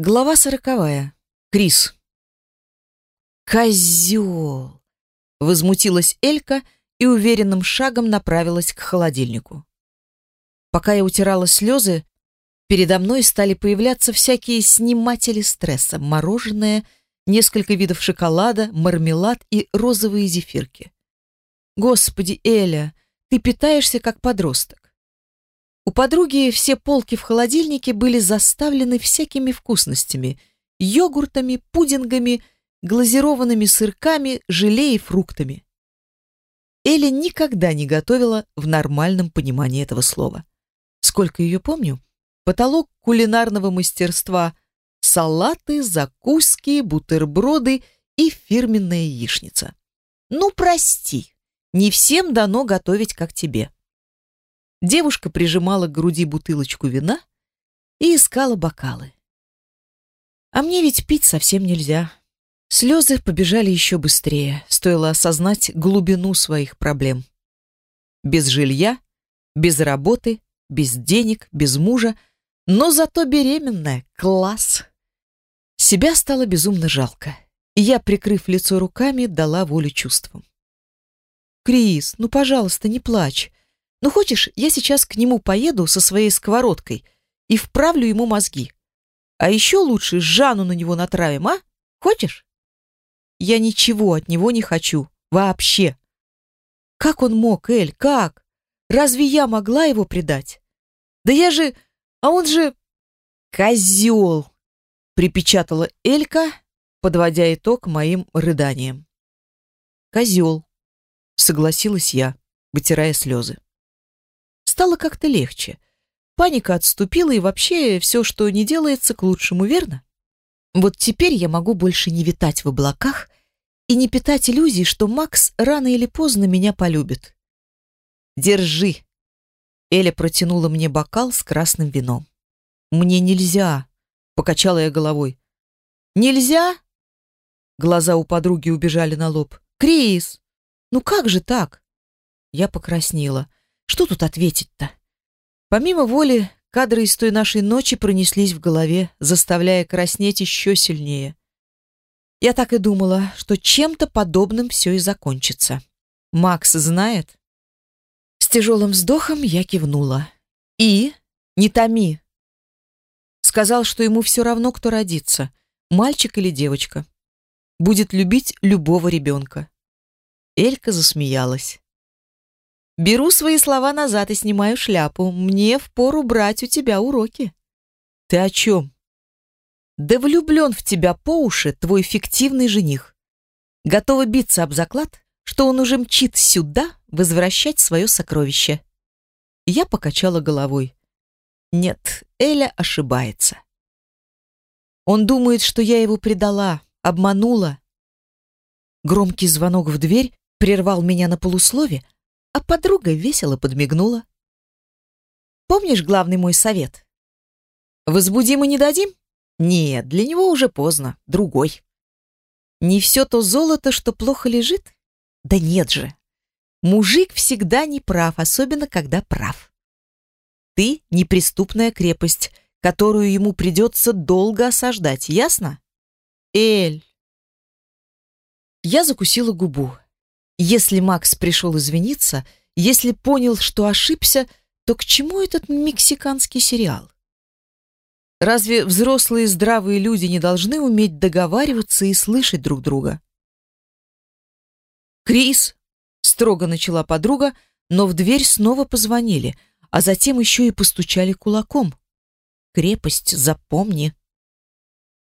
Глава сороковая. Крис. «Козел!» — возмутилась Элька и уверенным шагом направилась к холодильнику. Пока я утирала слезы, передо мной стали появляться всякие сниматели стресса, мороженое, несколько видов шоколада, мармелад и розовые зефирки. Господи, Эля, ты питаешься как подросток. У подруги все полки в холодильнике были заставлены всякими вкусностями: йогуртами, пудингами, глазированными сырками, желе и фруктами. Эля никогда не готовила в нормальном понимании этого слова. Сколько ее помню, потолок кулинарного мастерства — салаты, закуски, бутерброды и фирменная яичница. Ну, прости, не всем дано готовить, как тебе. Девушка прижимала к груди бутылочку вина и искала бокалы. А мне ведь пить совсем нельзя. Слезы побежали еще быстрее, стоило осознать глубину своих проблем. Без жилья, без работы, без денег, без мужа, но зато беременная. Класс! Себя стало безумно жалко, и я, прикрыв лицо руками, дала волю чувствам. «Крис, ну, пожалуйста, не плачь. Ну, хочешь, я сейчас к нему поеду со своей сковородкой и вправлю ему мозги. А еще лучше Жанну на него натравим, а? Хочешь? Я ничего от него не хочу. Вообще. Как он мог, Эль, как? Разве я могла его предать? Да я же... А он же... Козел! Припечатала Элька, подводя итог моим рыданиям. Козел, согласилась я, вытирая слезы стало как-то легче. Паника отступила, и вообще все, что не делается, к лучшему, верно? Вот теперь я могу больше не витать в облаках и не питать иллюзий, что Макс рано или поздно меня полюбит. Держи. Эля протянула мне бокал с красным вином. Мне нельзя, покачала я головой. Нельзя? Глаза у подруги убежали на лоб. Крис, ну как же так? Я покраснела. Что тут ответить-то? Помимо воли, кадры из той нашей ночи пронеслись в голове, заставляя краснеть еще сильнее. Я так и думала, что чем-то подобным все и закончится. Макс знает? С тяжелым вздохом я кивнула. И? Не томи. Сказал, что ему все равно, кто родится, мальчик или девочка. Будет любить любого ребенка. Элька засмеялась. Беру свои слова назад и снимаю шляпу. Мне впору брать у тебя уроки. Ты о чем? Да влюблен в тебя по уши твой фиктивный жених. Готова биться об заклад, что он уже мчит сюда возвращать свое сокровище. Я покачала головой. Нет, Эля ошибается. Он думает, что я его предала, обманула. Громкий звонок в дверь прервал меня на полуслове, а подруга весело подмигнула. Помнишь главный мой совет? Возбудим и не дадим? Нет, для него уже поздно, другой. Не все то золото, что плохо лежит? Да нет же. Мужик всегда не прав, особенно когда прав. Ты — неприступная крепость, которую ему придется долго осаждать, ясно? Эль. Я закусила губу. Если Макс пришел извиниться, если понял, что ошибся, то к чему этот мексиканский сериал? Разве взрослые здравые люди не должны уметь договариваться и слышать друг друга? «Крис!» — строго начала подруга, но в дверь снова позвонили, а затем еще и постучали кулаком. «Крепость, запомни!»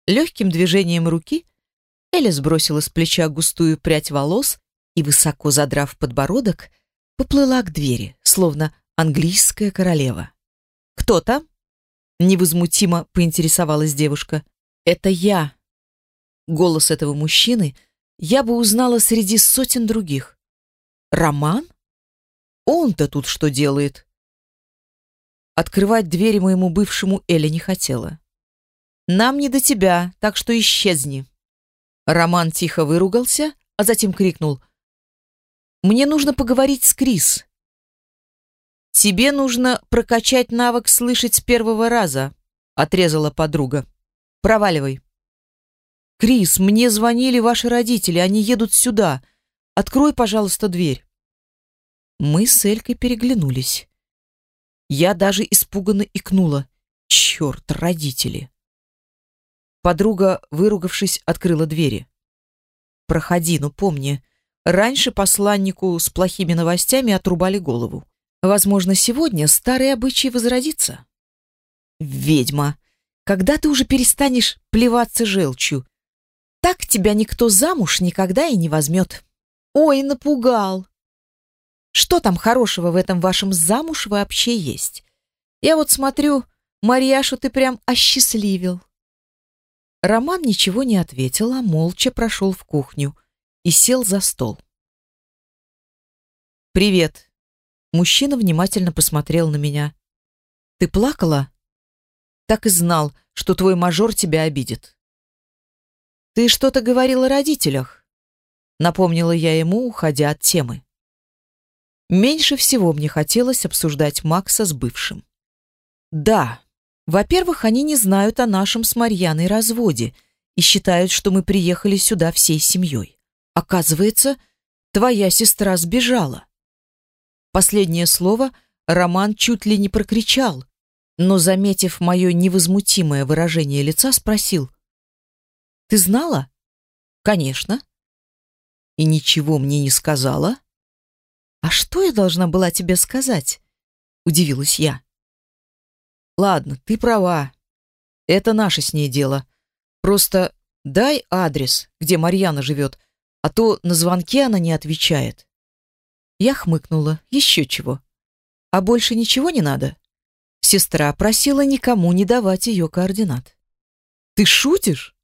Легким движением руки Эля сбросила с плеча густую прядь волос и, высоко задрав подбородок, поплыла к двери, словно английская королева. «Кто там?» — невозмутимо поинтересовалась девушка. «Это я». Голос этого мужчины я бы узнала среди сотен других. «Роман? Он-то тут что делает?» Открывать двери моему бывшему Эля не хотела. «Нам не до тебя, так что исчезни». Роман тихо выругался, а затем крикнул мне нужно поговорить с Крис. Тебе нужно прокачать навык слышать с первого раза, отрезала подруга. Проваливай. Крис, мне звонили ваши родители, они едут сюда. Открой, пожалуйста, дверь. Мы с Элькой переглянулись. Я даже испуганно икнула. Черт, родители. Подруга, выругавшись, открыла двери. Проходи, но помни, раньше посланнику с плохими новостями отрубали голову. Возможно, сегодня старый обычай возродится. Ведьма, когда ты уже перестанешь плеваться желчью? Так тебя никто замуж никогда и не возьмет. Ой, напугал. Что там хорошего в этом вашем замуж вообще есть? Я вот смотрю, Марьяшу ты прям осчастливил. Роман ничего не ответил, а молча прошел в кухню и сел за стол. «Привет». Мужчина внимательно посмотрел на меня. «Ты плакала?» «Так и знал, что твой мажор тебя обидит». «Ты что-то говорил о родителях?» Напомнила я ему, уходя от темы. Меньше всего мне хотелось обсуждать Макса с бывшим. «Да, во-первых, они не знают о нашем с Марьяной разводе и считают, что мы приехали сюда всей семьей. Оказывается, твоя сестра сбежала. Последнее слово Роман чуть ли не прокричал, но, заметив мое невозмутимое выражение лица, спросил. «Ты знала?» «Конечно». «И ничего мне не сказала?» «А что я должна была тебе сказать?» — удивилась я. Ладно, ты права. Это наше с ней дело. Просто дай адрес, где Марьяна живет, а то на звонки она не отвечает. Я хмыкнула. Еще чего. А больше ничего не надо? Сестра просила никому не давать ее координат. Ты шутишь?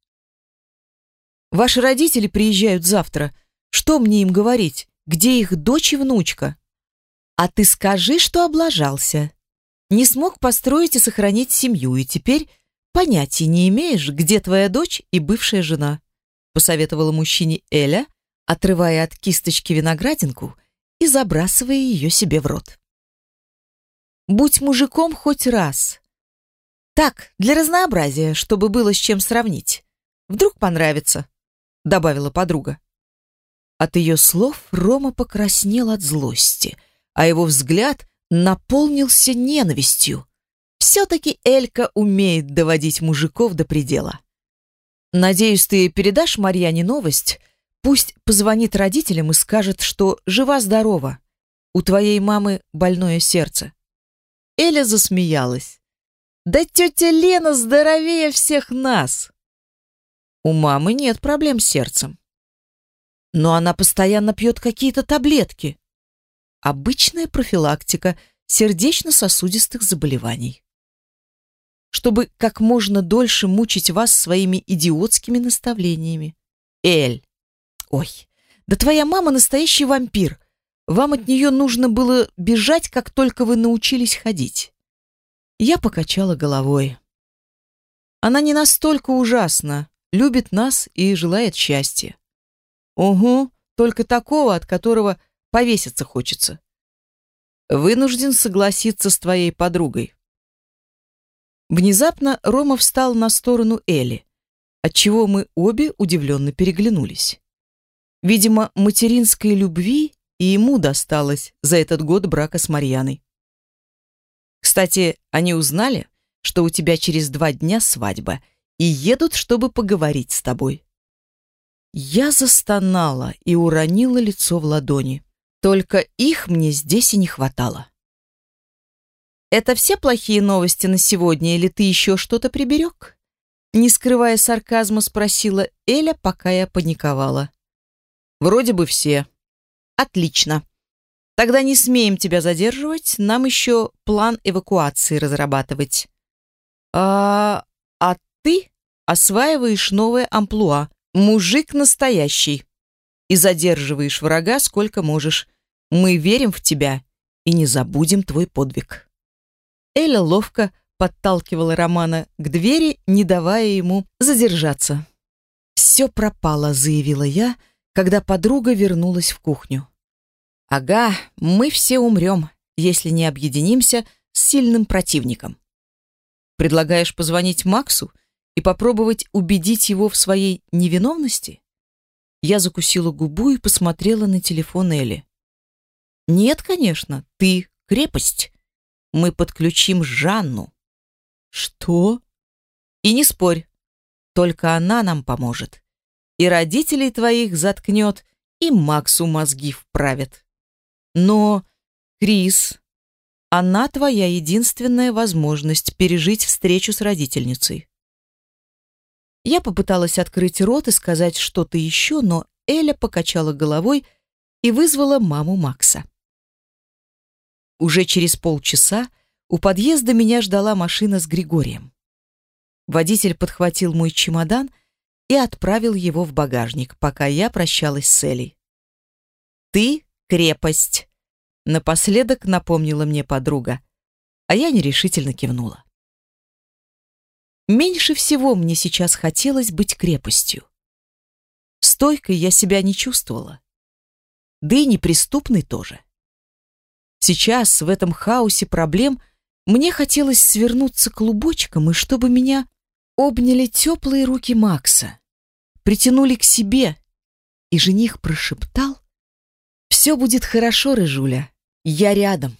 Ваши родители приезжают завтра. Что мне им говорить? Где их дочь и внучка? А ты скажи, что облажался не смог построить и сохранить семью, и теперь понятия не имеешь, где твоя дочь и бывшая жена», посоветовала мужчине Эля, отрывая от кисточки виноградинку и забрасывая ее себе в рот. «Будь мужиком хоть раз. Так, для разнообразия, чтобы было с чем сравнить. Вдруг понравится», — добавила подруга. От ее слов Рома покраснел от злости, а его взгляд наполнился ненавистью. Все-таки Элька умеет доводить мужиков до предела. Надеюсь, ты передашь Марьяне новость? Пусть позвонит родителям и скажет, что жива-здорова. У твоей мамы больное сердце. Эля засмеялась. Да тетя Лена здоровее всех нас. У мамы нет проблем с сердцем. Но она постоянно пьет какие-то таблетки. Обычная профилактика сердечно-сосудистых заболеваний. Чтобы как можно дольше мучить вас своими идиотскими наставлениями. Эль. Ой, да твоя мама настоящий вампир. Вам от нее нужно было бежать, как только вы научились ходить. Я покачала головой. Она не настолько ужасна, любит нас и желает счастья. Угу, только такого, от которого Повеситься хочется. Вынужден согласиться с твоей подругой. Внезапно Рома встал на сторону Эли, отчего мы обе удивленно переглянулись. Видимо, материнской любви и ему досталось за этот год брака с Марьяной. Кстати, они узнали, что у тебя через два дня свадьба, и едут, чтобы поговорить с тобой. Я застонала и уронила лицо в ладони. Только их мне здесь и не хватало. Это все плохие новости на сегодня или ты еще что-то приберег? Не скрывая сарказма, спросила Эля, пока я паниковала. Вроде бы все. Отлично. Тогда не смеем тебя задерживать, нам еще план эвакуации разрабатывать. А, а ты осваиваешь новое амплуа. Мужик настоящий и задерживаешь врага сколько можешь. Мы верим в тебя и не забудем твой подвиг». Эля ловко подталкивала Романа к двери, не давая ему задержаться. «Все пропало», — заявила я, когда подруга вернулась в кухню. «Ага, мы все умрем, если не объединимся с сильным противником». «Предлагаешь позвонить Максу и попробовать убедить его в своей невиновности? Я закусила губу и посмотрела на телефон Элли. Нет, конечно, ты крепость. Мы подключим Жанну. Что? И не спорь. Только она нам поможет. И родителей твоих заткнет, и Максу мозги вправит. Но, Крис, она твоя единственная возможность пережить встречу с родительницей. Я попыталась открыть рот и сказать что-то еще, но Эля покачала головой и вызвала маму Макса. Уже через полчаса у подъезда меня ждала машина с Григорием. Водитель подхватил мой чемодан и отправил его в багажник, пока я прощалась с Элей. «Ты — крепость», — напоследок напомнила мне подруга, а я нерешительно кивнула. Меньше всего мне сейчас хотелось быть крепостью. Стойкой я себя не чувствовала. Да и неприступной тоже. Сейчас, в этом хаосе проблем, мне хотелось свернуться клубочком, и чтобы меня обняли теплые руки Макса, притянули к себе, и жених прошептал «Все будет хорошо, Рыжуля, я рядом».